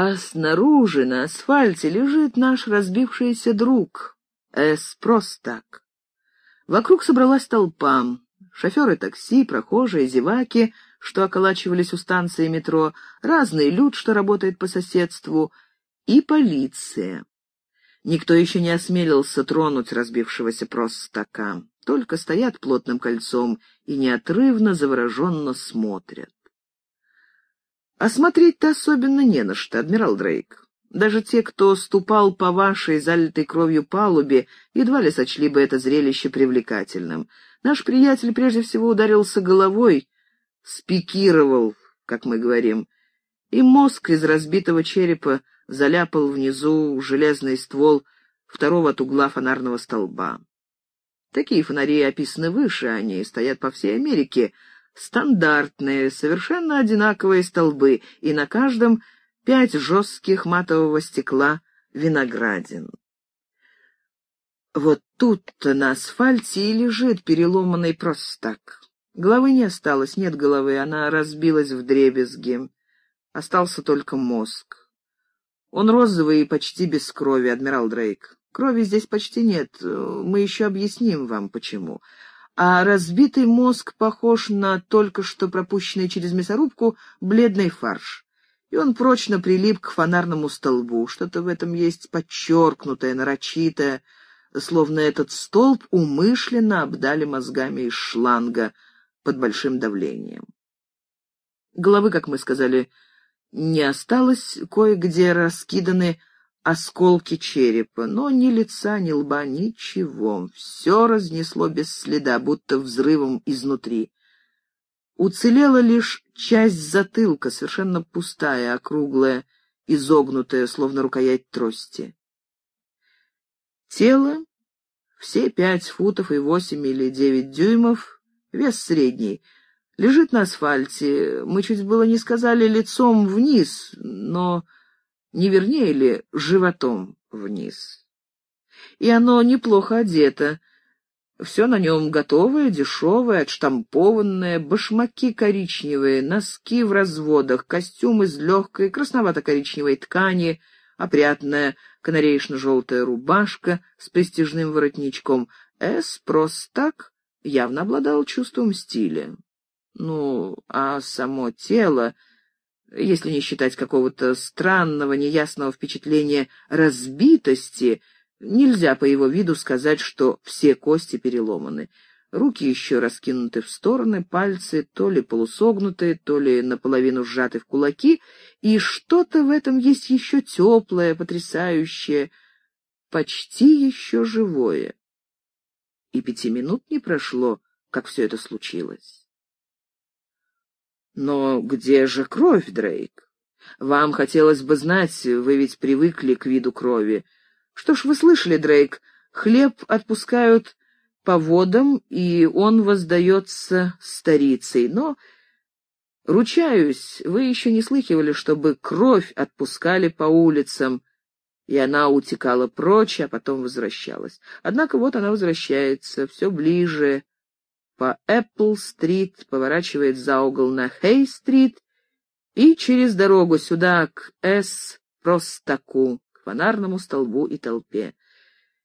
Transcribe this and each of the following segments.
а снаружи на асфальте лежит наш разбившийся друг. Эс Простак. Вокруг собралась толпа. Шоферы такси, прохожие, зеваки, что околачивались у станции метро, разный люд, что работает по соседству, и полиция. Никто еще не осмелился тронуть разбившегося Простака. Только стоят плотным кольцом и неотрывно, завороженно смотрят. А смотреть-то особенно не на что, адмирал Дрейк. Даже те, кто ступал по вашей залитой кровью палубе, едва ли сочли бы это зрелище привлекательным. Наш приятель прежде всего ударился головой, спикировал, как мы говорим, и мозг из разбитого черепа заляпал внизу железный ствол второго от угла фонарного столба. Такие фонари описаны выше, они стоят по всей Америке, стандартные, совершенно одинаковые столбы, и на каждом пять жестких матового стекла виноградин. Вот тут-то на асфальте и лежит переломанный простак. Головы не осталось, нет головы, она разбилась в дребезги. Остался только мозг. Он розовый и почти без крови, адмирал Дрейк. Крови здесь почти нет, мы еще объясним вам, почему а разбитый мозг похож на только что пропущенный через мясорубку бледный фарш. И он прочно прилип к фонарному столбу. Что-то в этом есть подчеркнутое, нарочитое, словно этот столб умышленно обдали мозгами из шланга под большим давлением. Головы, как мы сказали, не осталось, кое-где раскиданы осколки черепа, но ни лица, ни лба, ничего. Все разнесло без следа, будто взрывом изнутри. Уцелела лишь часть затылка, совершенно пустая, округлая, изогнутая, словно рукоять трости. Тело, все пять футов и восемь или девять дюймов, вес средний, лежит на асфальте. Мы чуть было не сказали лицом вниз, но не вернее ли животом вниз. И оно неплохо одето. Все на нем готовое, дешевое, отштампованное, башмаки коричневые, носки в разводах, костюм из легкой красновато-коричневой ткани, опрятная канареечно-желтая рубашка с престижным воротничком. Эс просто так явно обладал чувством стиля. Ну, а само тело если не считать какого-то странного, неясного впечатления разбитости, нельзя по его виду сказать, что все кости переломаны. Руки еще раскинуты в стороны, пальцы то ли полусогнутые, то ли наполовину сжаты в кулаки, и что-то в этом есть еще теплое, потрясающее, почти еще живое. И пяти минут не прошло, как все это случилось. Но где же кровь, Дрейк? Вам хотелось бы знать, вы ведь привыкли к виду крови. Что ж, вы слышали, Дрейк, хлеб отпускают по водам, и он воздается старицей, но... Ручаюсь, вы еще не слыхивали, чтобы кровь отпускали по улицам, и она утекала прочь, а потом возвращалась. Однако вот она возвращается, все ближе, по Эппл-стрит, поворачивает за угол на Хей-стрит и через дорогу сюда, к С-Простаку, к фонарному столбу и толпе.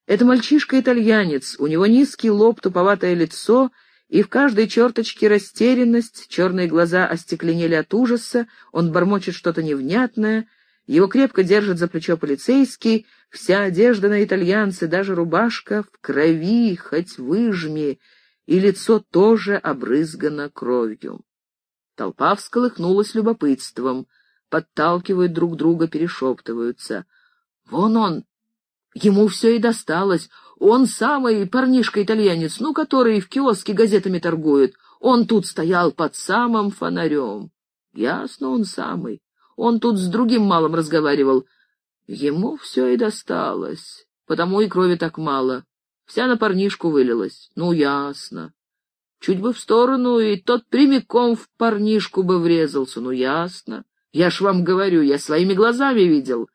Это мальчишка-итальянец, у него низкий лоб, туповатое лицо, и в каждой черточке растерянность, черные глаза остекленели от ужаса, он бормочет что-то невнятное, его крепко держит за плечо полицейский, вся одежда на итальянце, даже рубашка в крови, хоть выжми — и лицо тоже обрызгано кровью. Толпа всколыхнулась любопытством, подталкивают друг друга, перешептываются. «Вон он! Ему все и досталось. Он самый парнишка-итальянец, ну, который в киоске газетами торгует. Он тут стоял под самым фонарем. Ясно, он самый. Он тут с другим малым разговаривал. Ему все и досталось, потому и крови так мало. Вся на парнишку вылилась. Ну, ясно. Чуть бы в сторону, и тот прямиком в парнишку бы врезался. Ну, ясно. Я ж вам говорю, я своими глазами видел.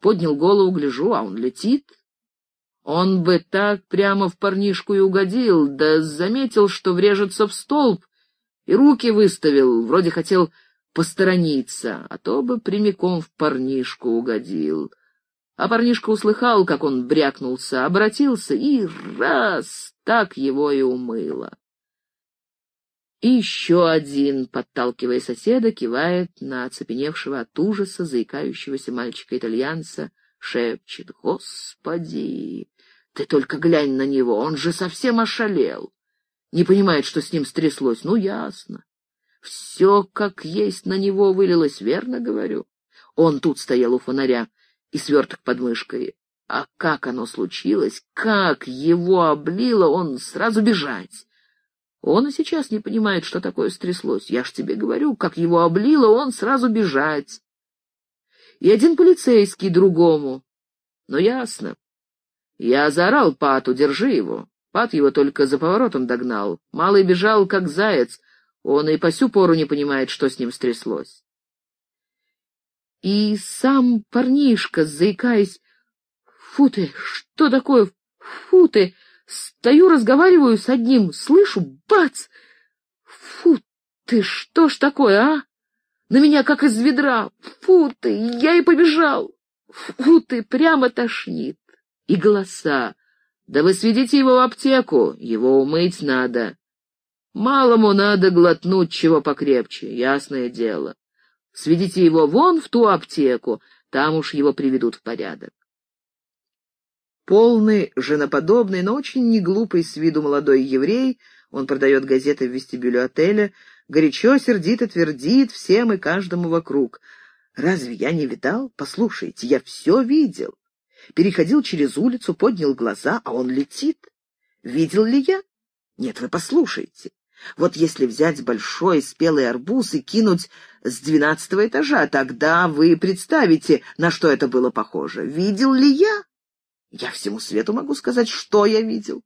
Поднял голову, гляжу, а он летит. Он бы так прямо в парнишку и угодил, да заметил, что врежется в столб, и руки выставил, вроде хотел посторониться, а то бы прямиком в парнишку угодил. А парнишка услыхал, как он брякнулся, обратился и раз так его и умыло. И еще один, подталкивая соседа, кивает на оцепеневшего от ужаса заикающегося мальчика-итальянца, шепчет «Господи, ты только глянь на него, он же совсем ошалел!» Не понимает, что с ним стряслось. Ну, ясно. Все как есть на него вылилось, верно говорю? Он тут стоял у фонаря и сверток под мышкой. А как оно случилось, как его облило, он сразу бежать. Он и сейчас не понимает, что такое стряслось. Я ж тебе говорю, как его облило, он сразу бежать. И один полицейский другому. Но ясно. Я заорал Пату, держи его. Пат его только за поворотом догнал. Малый бежал, как заяц. Он и по сю пору не понимает, что с ним стряслось. И сам парнишка, заикаясь, «Фу ты! Что такое? Фу ты!» Стою, разговариваю с одним, слышу, бац! Фу ты, что ж такое, а? На меня как из ведра. Фу ты, я и побежал. Фу ты, прямо тошнит. И голоса. Да вы сведите его в аптеку, его умыть надо. Малому надо глотнуть чего покрепче, ясное дело. Сведите его вон в ту аптеку, там уж его приведут в порядок. Полный, женоподобный, но очень неглупый с виду молодой еврей, он продает газеты в вестибюле отеля, горячо, сердито твердит всем и каждому вокруг. «Разве я не видал? Послушайте, я все видел. Переходил через улицу, поднял глаза, а он летит. Видел ли я? Нет, вы послушайте. Вот если взять большой спелый арбуз и кинуть с двенадцатого этажа, тогда вы представите, на что это было похоже. Видел ли я? Я всему свету могу сказать, что я видел.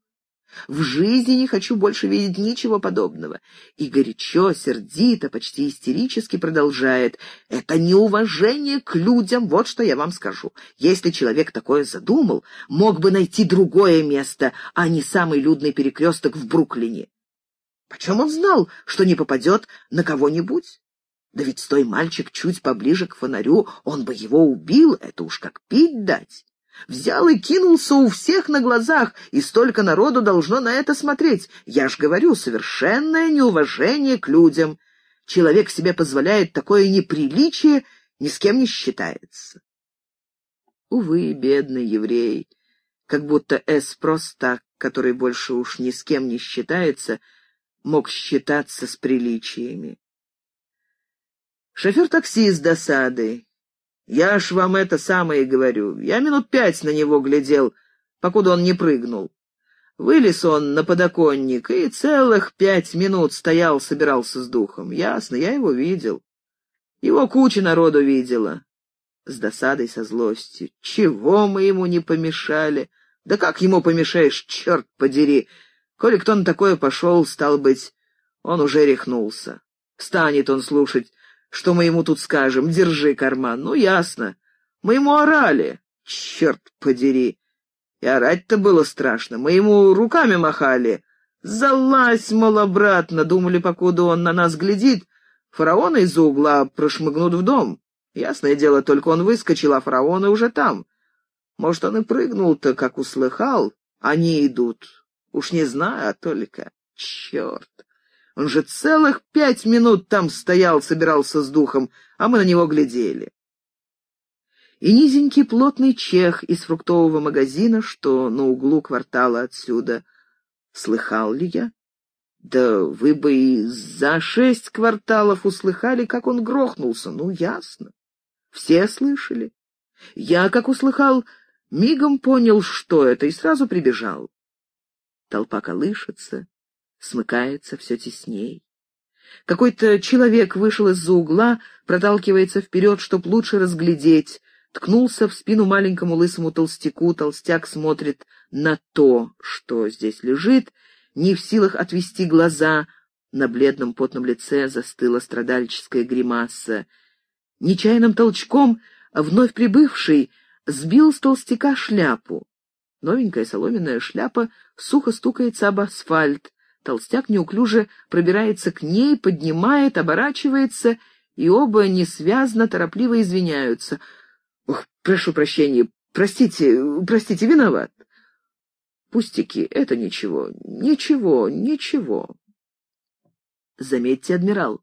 В жизни не хочу больше видеть ничего подобного. И горячо, сердито, почти истерически продолжает. Это неуважение к людям, вот что я вам скажу. Если человек такое задумал, мог бы найти другое место, а не самый людный перекресток в Бруклине. Почем он знал, что не попадет на кого-нибудь? Да ведь стой мальчик чуть поближе к фонарю, он бы его убил, это уж как пить дать. Взял и кинулся у всех на глазах, и столько народу должно на это смотреть. Я ж говорю, совершенное неуважение к людям. Человек себе позволяет такое неприличие, ни с кем не считается. Увы, бедный еврей, как будто Эс просто, который больше уж ни с кем не считается, мог считаться с приличиями. Шофер такси с досадой. Я ж вам это самое говорю. Я минут пять на него глядел, покуда он не прыгнул. Вылез он на подоконник и целых пять минут стоял, собирался с духом. Ясно, я его видел. Его куча народу видела. С досадой, со злостью. Чего мы ему не помешали? Да как ему помешаешь, черт подери? Коли кто на такое пошел, стал быть, он уже рехнулся. Станет он слушать что мы ему тут скажем? Держи карман. Ну, ясно. Мы ему орали. Черт подери. И орать-то было страшно. Мы ему руками махали. Залазь, мол, обратно. Думали, покуда он на нас глядит, фараона из-за угла прошмыгнут в дом. Ясное дело, только он выскочил, а фараоны уже там. Может, он и прыгнул-то, как услыхал. Они идут. Уж не знаю, а только... Черт! Он же целых пять минут там стоял, собирался с духом, а мы на него глядели. И низенький плотный чех из фруктового магазина, что на углу квартала отсюда. Слыхал ли я? Да вы бы и за шесть кварталов услыхали, как он грохнулся. Ну, ясно. Все слышали. Я, как услыхал, мигом понял, что это, и сразу прибежал. Толпа колышется, смыкается все тесней. Какой-то человек вышел из-за угла, проталкивается вперед, чтоб лучше разглядеть, ткнулся в спину маленькому лысому толстяку, толстяк смотрит на то, что здесь лежит, не в силах отвести глаза, на бледном потном лице застыла страдальческая гримаса. Нечаянным толчком вновь прибывший сбил с толстяка шляпу. Новенькая соломенная шляпа сухо стукается об асфальт, Толстяк неуклюже пробирается к ней, поднимает, оборачивается и оба несвязно, торопливо извиняются. «Ох, прошу прощения, простите, простите, виноват». «Пустяки, это ничего, ничего, ничего». Заметьте, адмирал,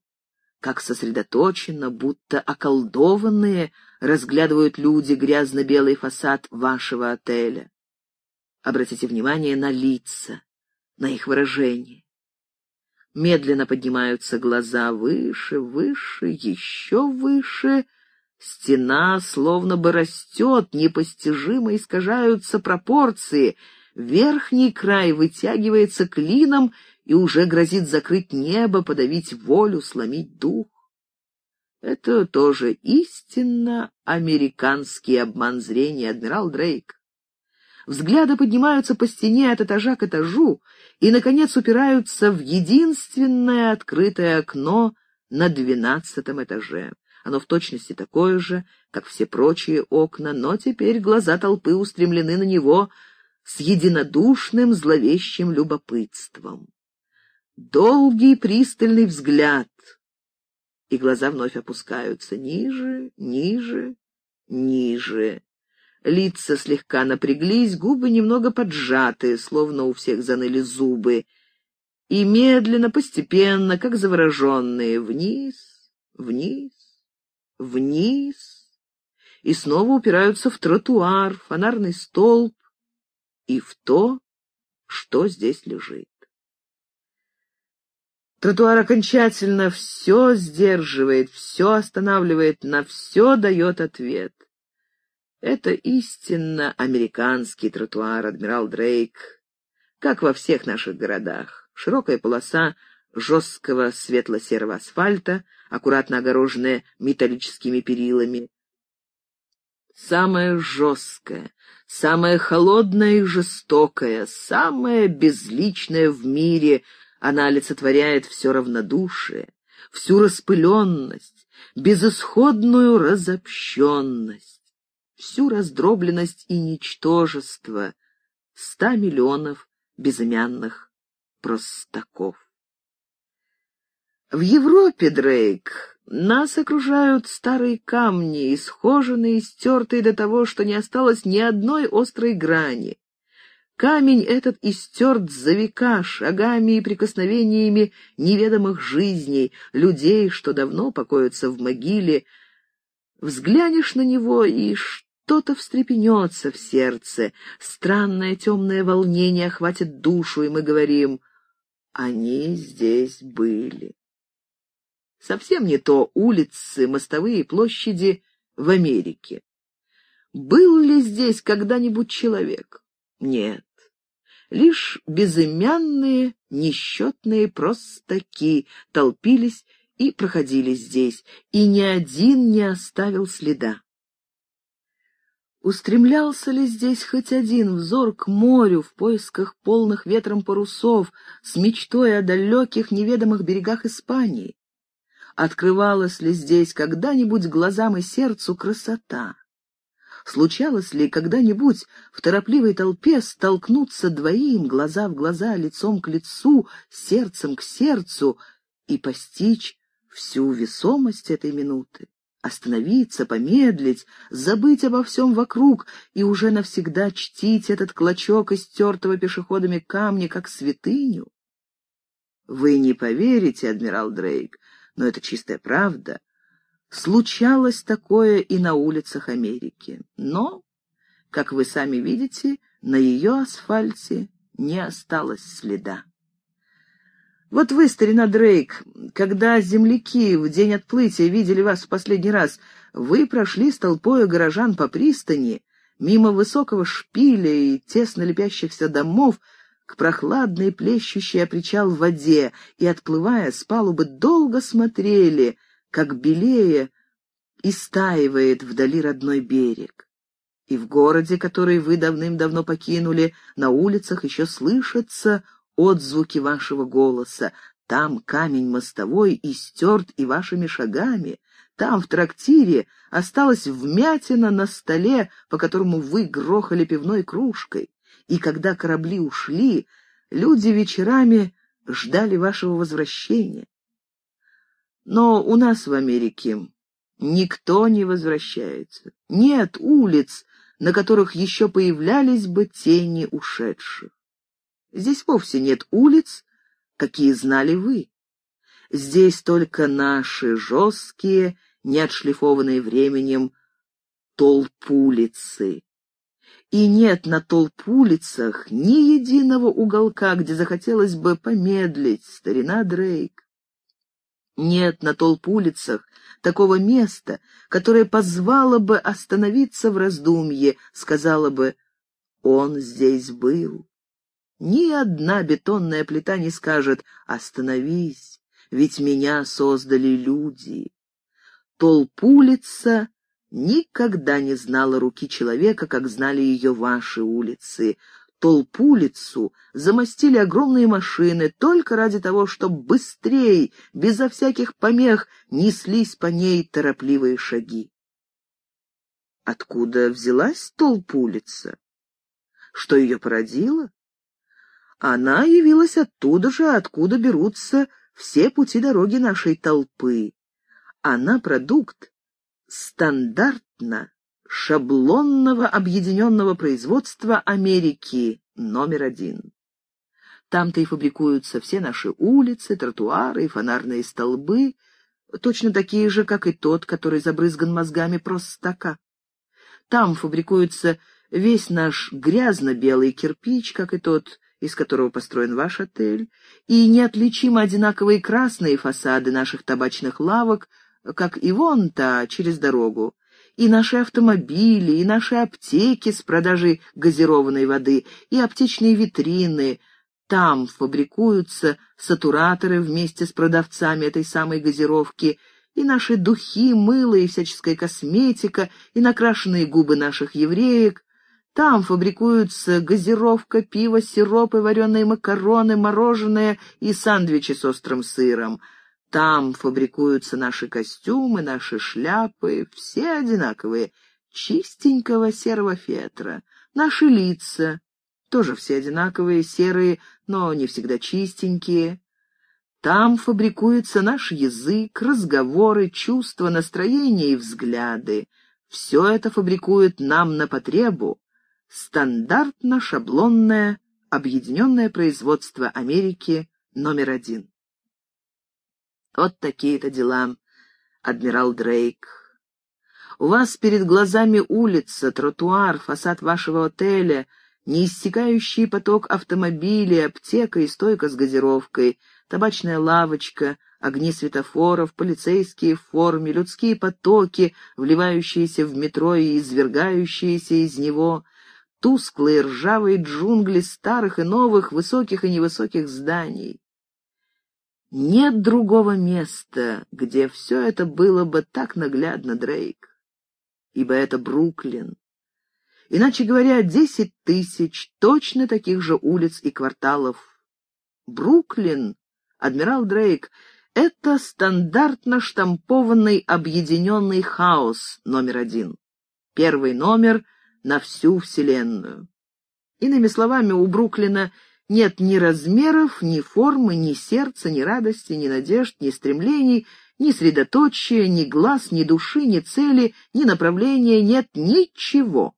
как сосредоточенно, будто околдованные, разглядывают люди грязно-белый фасад вашего отеля. Обратите внимание на лица, на их выражение. Медленно поднимаются глаза выше, выше, еще выше. Стена словно бы растет, непостижимо искажаются пропорции. Верхний край вытягивается клином и уже грозит закрыть небо, подавить волю, сломить дух. Это тоже истинно американский обман зрения, адмирал Дрейк. Взгляды поднимаются по стене от этажа к этажу и, наконец, упираются в единственное открытое окно на двенадцатом этаже. Оно в точности такое же, как все прочие окна, но теперь глаза толпы устремлены на него с единодушным зловещим любопытством. Долгий пристальный взгляд, и глаза вновь опускаются ниже, ниже, ниже. Лица слегка напряглись, губы немного поджаты, словно у всех заныли зубы. И медленно, постепенно, как завороженные, вниз, вниз, вниз. И снова упираются в тротуар, фонарный столб и в то, что здесь лежит. Тротуар окончательно все сдерживает, все останавливает, на все дает ответ. Это истинно американский тротуар, адмирал Дрейк, как во всех наших городах. Широкая полоса жесткого светло-серого асфальта, аккуратно огороженная металлическими перилами. Самое жесткое, самое холодное и жестокое, самое безличное в мире она олицетворяет все равнодушие, всю распыленность, безысходную разобщенность всю раздробленность и ничтожество ста миллионов безымянных простаков. В Европе, Дрейк, нас окружают старые камни, исхоженные стертые до того, что не осталось ни одной острой грани. Камень этот истерт за века шагами и прикосновениями неведомых жизней, людей, что давно покоятся в могиле. Взглянешь на него, и что-то встрепенется в сердце, странное темное волнение охватит душу, и мы говорим «Они здесь были». Совсем не то улицы, мостовые площади в Америке. Был ли здесь когда-нибудь человек? Нет. Лишь безымянные, несчетные простаки толпились и проходили здесь, и ни один не оставил следа. Устремлялся ли здесь хоть один взор к морю в поисках полных ветром парусов с мечтой о далеких неведомых берегах Испании? Открывалась ли здесь когда-нибудь глазам и сердцу красота? Случалось ли когда-нибудь в торопливой толпе столкнуться двоим, глаза в глаза, лицом к лицу, сердцем к сердцу и постичь всю весомость этой минуты? Остановиться, помедлить, забыть обо всем вокруг и уже навсегда чтить этот клочок истертого пешеходами камня как святыню? Вы не поверите, адмирал Дрейк, но это чистая правда. Случалось такое и на улицах Америки. Но, как вы сами видите, на ее асфальте не осталось следа. Вот вы, старина Дрейк, когда земляки в день отплытия видели вас в последний раз, вы прошли с толпой горожан по пристани, мимо высокого шпиля и тесно лепящихся домов, к прохладной плещущей о причал в воде, и, отплывая с палубы, долго смотрели, как белее истаивает вдали родной берег. И в городе, который вы давным-давно покинули, на улицах еще слышится отзвуки вашего голоса. Там камень мостовой истерт и вашими шагами. Там, в трактире, осталась вмятина на столе, по которому вы грохали пивной кружкой. И когда корабли ушли, люди вечерами ждали вашего возвращения. Но у нас в Америке никто не возвращается. Нет улиц, на которых еще появлялись бы тени ушедших. Здесь вовсе нет улиц, какие знали вы. Здесь только наши жесткие, неотшлифованные временем толпулицы. И нет на толпулицах ни единого уголка, где захотелось бы помедлить, старина Дрейк. Нет на толпулицах такого места, которое позвало бы остановиться в раздумье, сказала бы «Он здесь был». Ни одна бетонная плита не скажет «Остановись, ведь меня создали люди». Толпулица никогда не знала руки человека, как знали ее ваши улицы. Толпулицу замостили огромные машины только ради того, чтобы быстрее, безо всяких помех, неслись по ней торопливые шаги. Откуда взялась толпулица? Что ее породило? Она явилась оттуда же, откуда берутся все пути дороги нашей толпы. Она продукт стандартно шаблонного объединенного производства Америки номер один. Там-то и фабрикуются все наши улицы, тротуары и фонарные столбы, точно такие же, как и тот, который забрызган мозгами простака. Там фабрикуется весь наш грязно-белый кирпич, как и тот, из которого построен ваш отель, и неотличимо одинаковые красные фасады наших табачных лавок, как и вон та, через дорогу, и наши автомобили, и наши аптеки с продажей газированной воды, и аптечные витрины. Там фабрикуются сатураторы вместе с продавцами этой самой газировки, и наши духи, мыло и всяческая косметика, и накрашенные губы наших евреек, там фабрикуются газировка, пиво, сиропы, вареные макароны, мороженое и сандвичи с острым сыром. Там фабрикуются наши костюмы, наши шляпы, все одинаковые, чистенького серого фетра. Наши лица, тоже все одинаковые, серые, но не всегда чистенькие. Там фабрикуется наш язык, разговоры, чувства, настроения и взгляды. Все это фабрикует нам на потребу, стандартно-шаблонное объединенное производство Америки номер один. Вот такие-то дела, адмирал Дрейк. У вас перед глазами улица, тротуар, фасад вашего отеля, неиссякающий поток автомобилей, аптека и стойка с газировкой, табачная лавочка, огни светофоров, полицейские в форме, людские потоки, вливающиеся в метро и извергающиеся из него — тусклые ржавые джунгли старых и новых, высоких и невысоких зданий. Нет другого места, где все это было бы так наглядно, Дрейк, ибо это Бруклин. Иначе говоря, десять тысяч точно таких же улиц и кварталов. Бруклин, адмирал Дрейк, это стандартно штампованный объединенный хаос номер один. Первый номер — на всю Вселенную. Иными словами, у Бруклина нет ни размеров, ни формы, ни сердца, ни радости, ни надежд, ни стремлений, ни средоточия, ни глаз, ни души, ни цели, ни направления, нет ничего.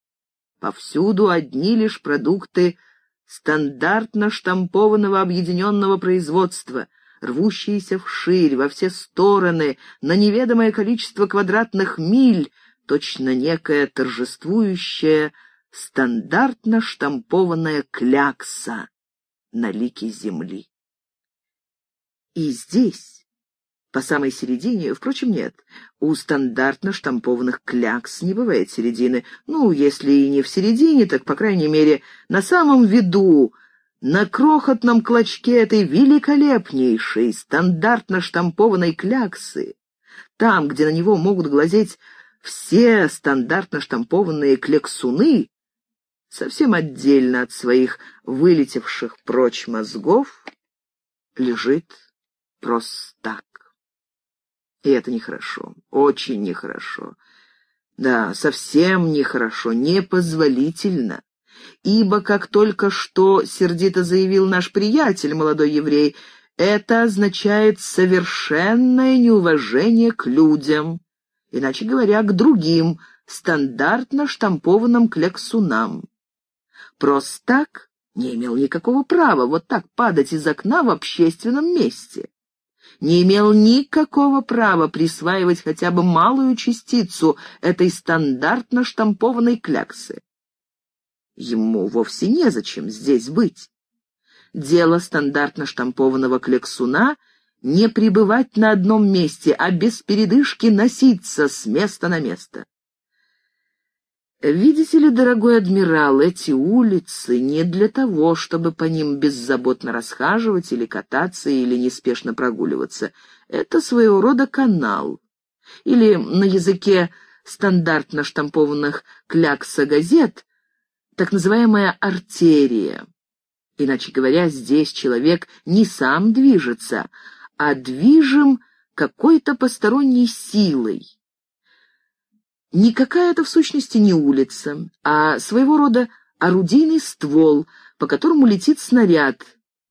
Повсюду одни лишь продукты стандартно штампованного объединенного производства, рвущиеся вширь, во все стороны, на неведомое количество квадратных миль, точно некая торжествующая, стандартно штампованная клякса на лике земли. И здесь, по самой середине, впрочем, нет, у стандартно штампованных клякс не бывает середины. Ну, если и не в середине, так, по крайней мере, на самом виду, на крохотном клочке этой великолепнейшей, стандартно штампованной кляксы, там, где на него могут глазеть все стандартно штампованные клексуны, совсем отдельно от своих вылетевших прочь мозгов, лежит просто так. И это нехорошо, очень нехорошо. Да, совсем нехорошо, непозволительно. Ибо, как только что сердито заявил наш приятель, молодой еврей, это означает совершенное неуважение к людям, иначе говоря, к другим, стандартно штампованным кляксунам. Просто так не имел никакого права вот так падать из окна в общественном месте. Не имел никакого права присваивать хотя бы малую частицу этой стандартно штампованной кляксы. Ему вовсе незачем здесь быть. Дело стандартно штампованного клексуна — не пребывать на одном месте, а без передышки носиться с места на место. Видите ли, дорогой адмирал, эти улицы не для того, чтобы по ним беззаботно расхаживать или кататься, или неспешно прогуливаться. Это своего рода канал. Или на языке стандартно штампованных клякса газет так называемая артерия. Иначе говоря, здесь человек не сам движется, а движим какой-то посторонней силой. Никакая это в сущности не улица, а своего рода орудийный ствол, по которому летит снаряд,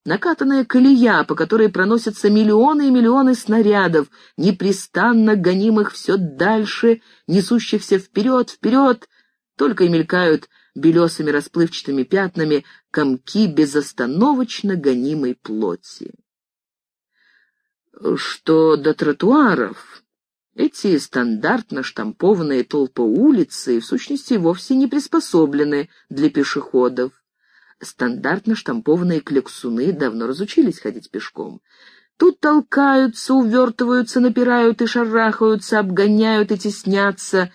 накатанная колея, по которой проносятся миллионы и миллионы снарядов, непрестанно гонимых все дальше, несущихся вперед, вперед, только и мелькают белесыми расплывчатыми пятнами комки безостановочно гонимой плоти. Что до тротуаров, эти стандартно штампованные толпы улицы в сущности вовсе не приспособлены для пешеходов. Стандартно штампованные клексуны давно разучились ходить пешком. Тут толкаются, увертываются, напирают и шарахаются, обгоняют и теснятся,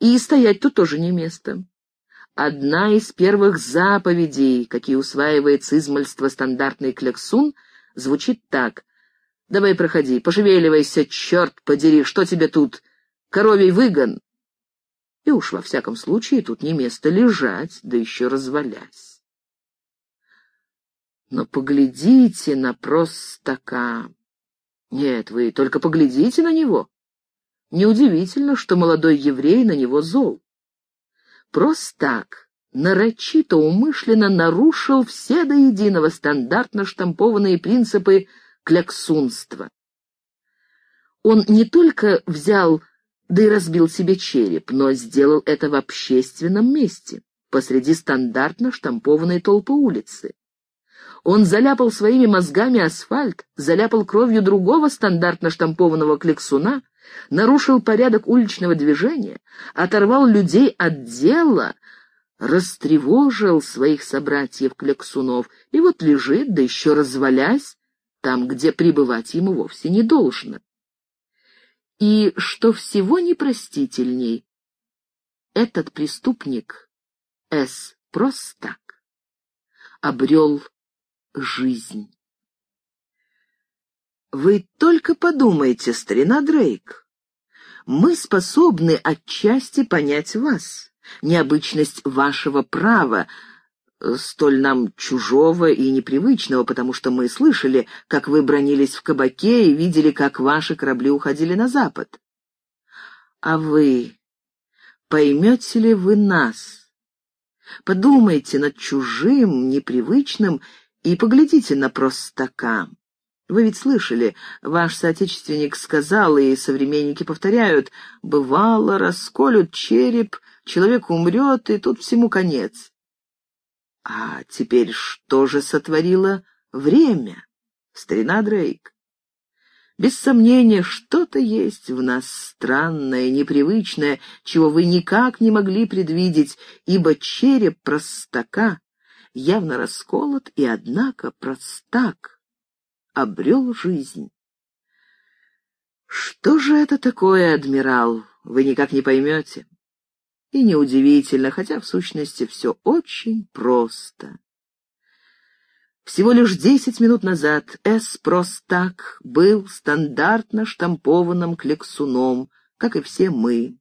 и стоять тут тоже не место. Одна из первых заповедей, какие усваивает с измальства стандартный кляксун, звучит так. «Давай проходи, пошевеливайся, черт подери, что тебе тут? Коровий выгон!» И уж во всяком случае тут не место лежать, да еще развалясь. Но поглядите на простака. Нет, вы только поглядите на него. Неудивительно, что молодой еврей на него зол просто так, нарочито умышленно нарушил все до единого стандартно штампованные принципы кляксунства. Он не только взял, да и разбил себе череп, но сделал это в общественном месте, посреди стандартно штампованной толпы улицы. Он заляпал своими мозгами асфальт, заляпал кровью другого стандартно штампованного клексуна, нарушил порядок уличного движения, оторвал людей от дела, растревожил своих собратьев-кляксунов, и вот лежит, да еще развалясь, там, где пребывать ему вовсе не должно. И, что всего непростительней, этот преступник, С. Простак, обрел жизнь. Вы только подумайте, старина Дрейк. Мы способны отчасти понять вас, необычность вашего права, столь нам чужого и непривычного, потому что мы слышали, как вы бронились в кабаке и видели, как ваши корабли уходили на запад. А вы, поймете ли вы нас? Подумайте над чужим, непривычным и поглядите на простака. Вы ведь слышали, ваш соотечественник сказал, и современники повторяют, бывало, расколют череп, человек умрет, и тут всему конец. А теперь что же сотворило время, старина Дрейк? Без сомнения, что-то есть в нас странное, непривычное, чего вы никак не могли предвидеть, ибо череп простака явно расколот, и однако простак обрел жизнь. Что же это такое, адмирал, вы никак не поймете. И неудивительно, хотя в сущности все очень просто. Всего лишь десять минут назад С. Простак был стандартно штампованным клексуном, как и все мы.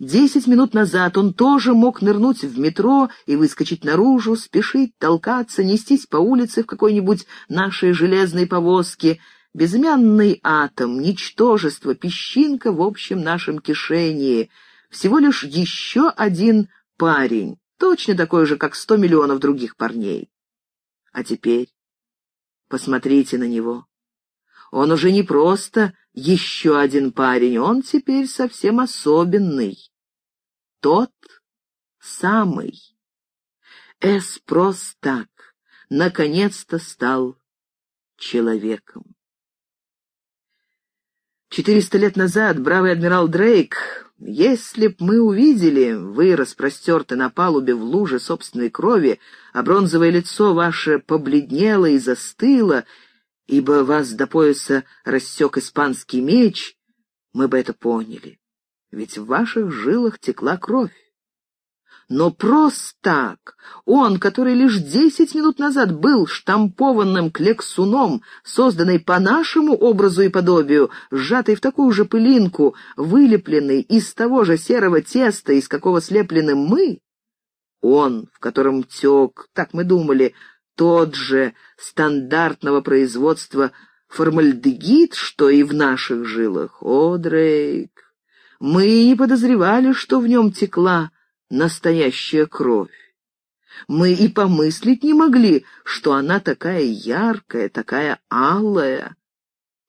Десять минут назад он тоже мог нырнуть в метро и выскочить наружу, спешить, толкаться, нестись по улице в какой-нибудь нашей железной повозке. Безымянный атом, ничтожество, песчинка в общем нашем кишении. Всего лишь еще один парень, точно такой же, как сто миллионов других парней. А теперь Посмотрите на него. Он уже не просто еще один парень, он теперь совсем особенный. Тот самый. Эспрос так, наконец-то стал человеком. Четыреста лет назад бравый адмирал Дрейк, если б мы увидели, вы распростерты на палубе в луже собственной крови, а бронзовое лицо ваше побледнело и застыло, ибо вас до пояса рассек испанский меч, мы бы это поняли, ведь в ваших жилах текла кровь. Но просто так, он, который лишь десять минут назад был штампованным клексуном, созданный по нашему образу и подобию, сжатый в такую же пылинку, вылепленный из того же серого теста, из какого слеплены мы, он, в котором тек, так мы думали, тот же стандартного производства формальдегид, что и в наших жилах. О, Дрейк, мы не подозревали, что в нем текла настоящая кровь. Мы и помыслить не могли, что она такая яркая, такая алая,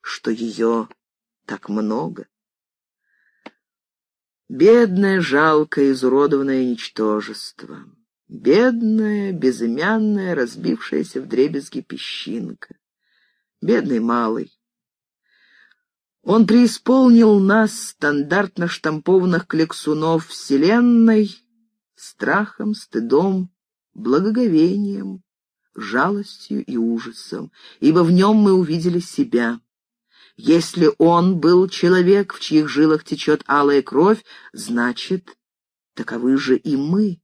что ее так много. Бедное, жалкое, изуродованное ничтожество. Бедная, безымянная, разбившаяся в дребезги песчинка. Бедный малый. Он преисполнил нас, стандартно штампованных клексунов Вселенной, страхом, стыдом, благоговением, жалостью и ужасом, ибо в нем мы увидели себя. Если он был человек, в чьих жилах течет алая кровь, значит, таковы же и мы.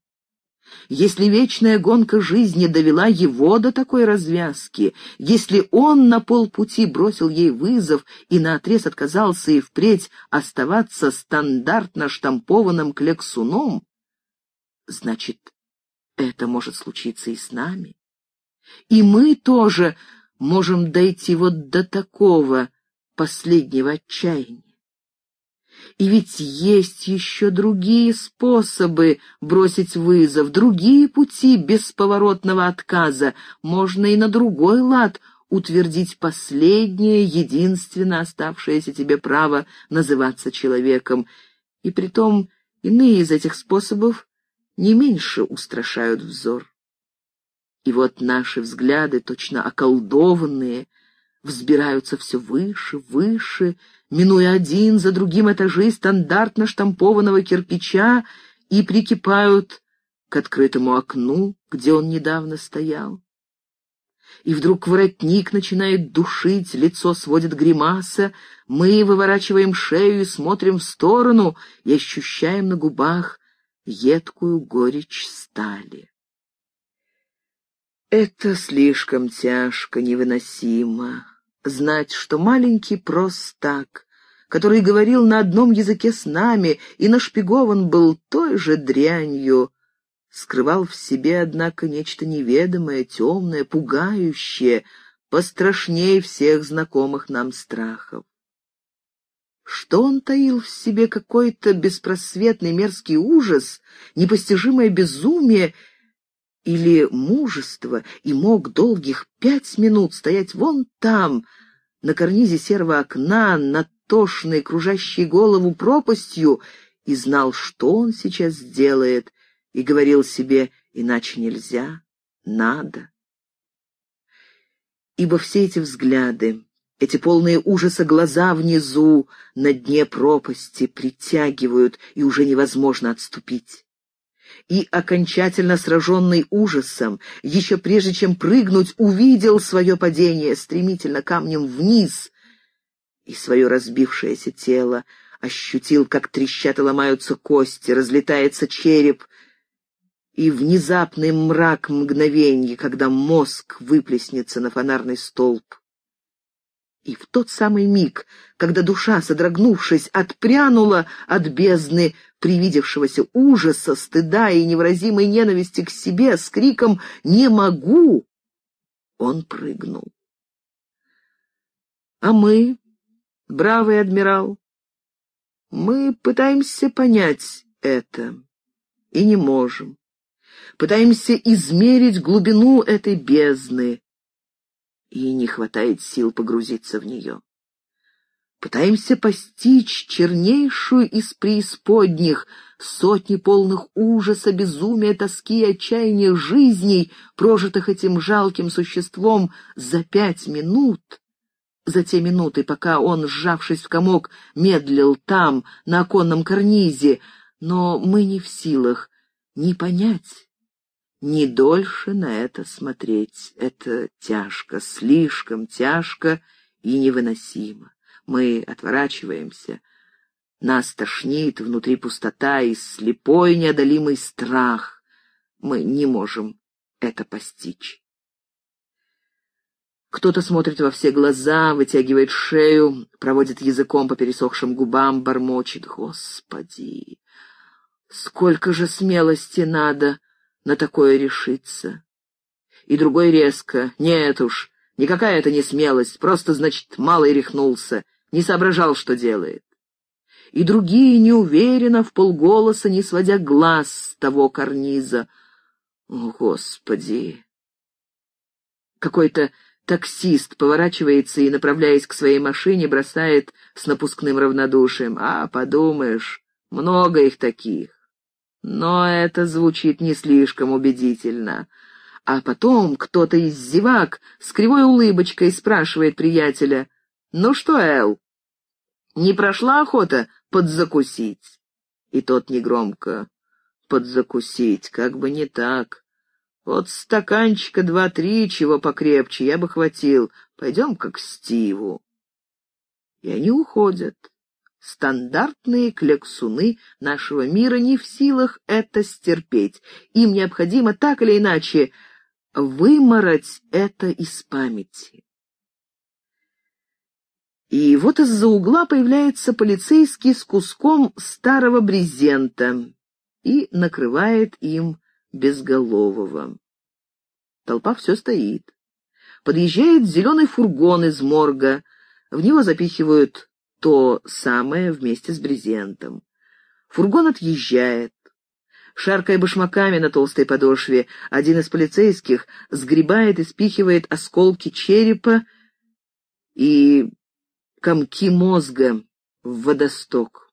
Если вечная гонка жизни довела его до такой развязки, если он на полпути бросил ей вызов и наотрез отказался и впредь оставаться стандартно штампованным клексуном, значит, это может случиться и с нами. И мы тоже можем дойти вот до такого последнего отчаяния. И ведь есть еще другие способы бросить вызов, другие пути бесповоротного отказа. Можно и на другой лад утвердить последнее, единственно оставшееся тебе право называться человеком. И притом иные из этих способов не меньше устрашают взор. И вот наши взгляды, точно околдованные, взбираются все выше, выше, минуя один за другим этажи стандартно штампованного кирпича и прикипают к открытому окну, где он недавно стоял. И вдруг воротник начинает душить, лицо сводит гримаса, мы выворачиваем шею и смотрим в сторону и ощущаем на губах едкую горечь стали. Это слишком тяжко, невыносимо знать, что маленький простак, который говорил на одном языке с нами и нашпигован был той же дрянью, скрывал в себе, однако, нечто неведомое, темное, пугающее, пострашнее всех знакомых нам страхов. Что он таил в себе какой-то беспросветный мерзкий ужас, непостижимое безумие или мужество и мог долгих пять минут стоять вон там, на карнизе серого окна, над тошной, кружащей голову пропастью, и знал, что он сейчас сделает, и говорил себе, иначе нельзя, надо. Ибо все эти взгляды, эти полные ужаса глаза внизу, на дне пропасти, притягивают, и уже невозможно отступить и, окончательно сраженный ужасом, еще прежде чем прыгнуть, увидел свое падение стремительно камнем вниз и свое разбившееся тело, ощутил, как трещат и ломаются кости, разлетается череп, и внезапный мрак мгновенья, когда мозг выплеснется на фонарный столб. И в тот самый миг, когда душа, содрогнувшись, отпрянула от бездны привидевшегося ужаса, стыда и невыразимой ненависти к себе с криком «Не могу!», он прыгнул. А мы, бравый адмирал, мы пытаемся понять это и не можем. Пытаемся измерить глубину этой бездны и не хватает сил погрузиться в нее. Пытаемся постичь чернейшую из преисподних, сотни полных ужаса, безумия, тоски и отчаяния жизней, прожитых этим жалким существом за пять минут, за те минуты, пока он, сжавшись в комок, медлил там, на оконном карнизе, но мы не в силах ни понять, ни дольше на это смотреть. Это тяжко, слишком тяжко и невыносимо. Мы отворачиваемся. Нас тошнит, внутри пустота и слепой неодолимый страх. Мы не можем это постичь. Кто-то смотрит во все глаза, вытягивает шею, проводит языком по пересохшим губам, бормочет. Господи, сколько же смелости надо на такое решиться! И другой резко. Нет уж, никакая это не смелость, просто, значит, малый рехнулся не соображал, что делает. И другие неуверенно, в полголоса, не сводя глаз с того карниза. О, Господи! Какой-то таксист поворачивается и, направляясь к своей машине, бросает с напускным равнодушием. А, подумаешь, много их таких. Но это звучит не слишком убедительно. А потом кто-то из зевак с кривой улыбочкой спрашивает приятеля, «Ну что, Эл, не прошла охота подзакусить?» И тот негромко, «Подзакусить, как бы не так. Вот стаканчика два-три, чего покрепче, я бы хватил. Пойдем как Стиву». И они уходят. Стандартные кляксуны нашего мира не в силах это стерпеть. Им необходимо так или иначе вымороть это из памяти. И вот из-за угла появляется полицейский с куском старого брезента и накрывает им безголового. Толпа все стоит. Подъезжает зеленый фургон из морга. В него запихивают то самое вместе с брезентом. Фургон отъезжает. Шаркая башмаками на толстой подошве, один из полицейских сгребает и спихивает осколки черепа и комки мозга в водосток.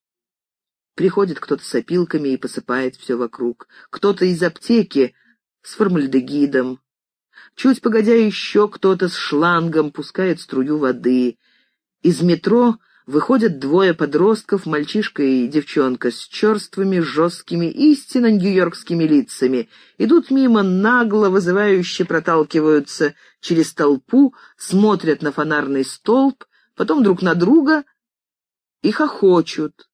Приходит кто-то с опилками и посыпает все вокруг. Кто-то из аптеки с формальдегидом. Чуть погодя еще кто-то с шлангом пускает струю воды. Из метро выходят двое подростков, мальчишка и девчонка, с черствыми, жесткими, истинно нью-йоркскими лицами. Идут мимо, нагло, вызывающе проталкиваются через толпу, смотрят на фонарный столб, потом друг на друга и хохочут.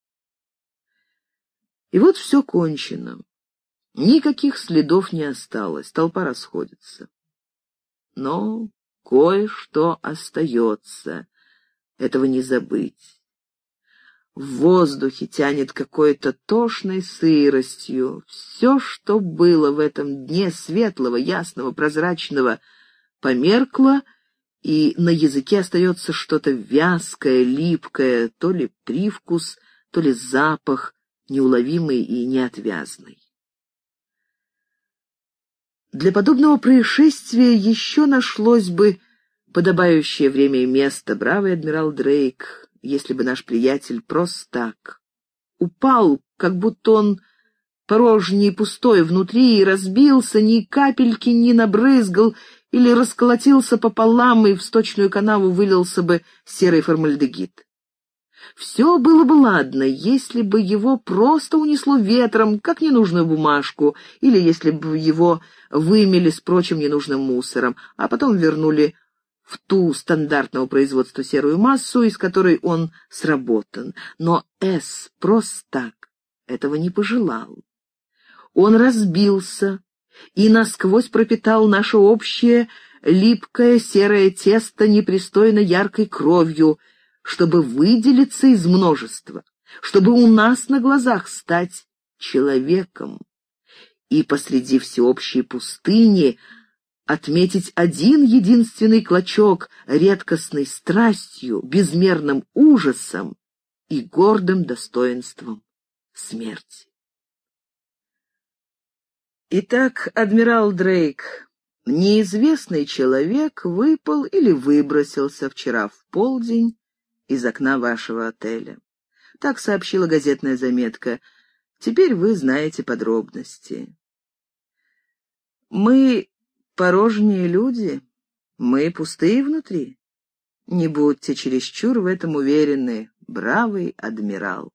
И вот все кончено. Никаких следов не осталось, толпа расходится. Но кое-что остается, этого не забыть. В воздухе тянет какой-то тошной сыростью. Все, что было в этом дне светлого, ясного, прозрачного, померкло и на языке остается что-то вязкое, липкое, то ли привкус, то ли запах, неуловимый и неотвязный. Для подобного происшествия еще нашлось бы подобающее время и место, бравый адмирал Дрейк, если бы наш приятель просто так упал, как будто он порожний и пустой внутри, и разбился, ни капельки не набрызгал или расколотился пополам и в сточную канаву вылился бы серый формальдегид. Все было бы ладно, если бы его просто унесло ветром, как ненужную бумажку, или если бы его вымели с прочим ненужным мусором, а потом вернули в ту стандартного производства серую массу, из которой он сработан. Но С просто так этого не пожелал. Он разбился, и насквозь пропитал наше общее липкое серое тесто непристойно яркой кровью, чтобы выделиться из множества, чтобы у нас на глазах стать человеком. И посреди всеобщей пустыни отметить один единственный клочок редкостной страстью, безмерным ужасом и гордым достоинством смерти. Итак, адмирал Дрейк, Неизвестный человек выпал или выбросился вчера в полдень из окна вашего отеля. Так сообщила газетная заметка. Теперь вы знаете подробности. Мы порожние люди, мы пустые внутри. Не будьте чересчур в этом уверены, бравый адмирал.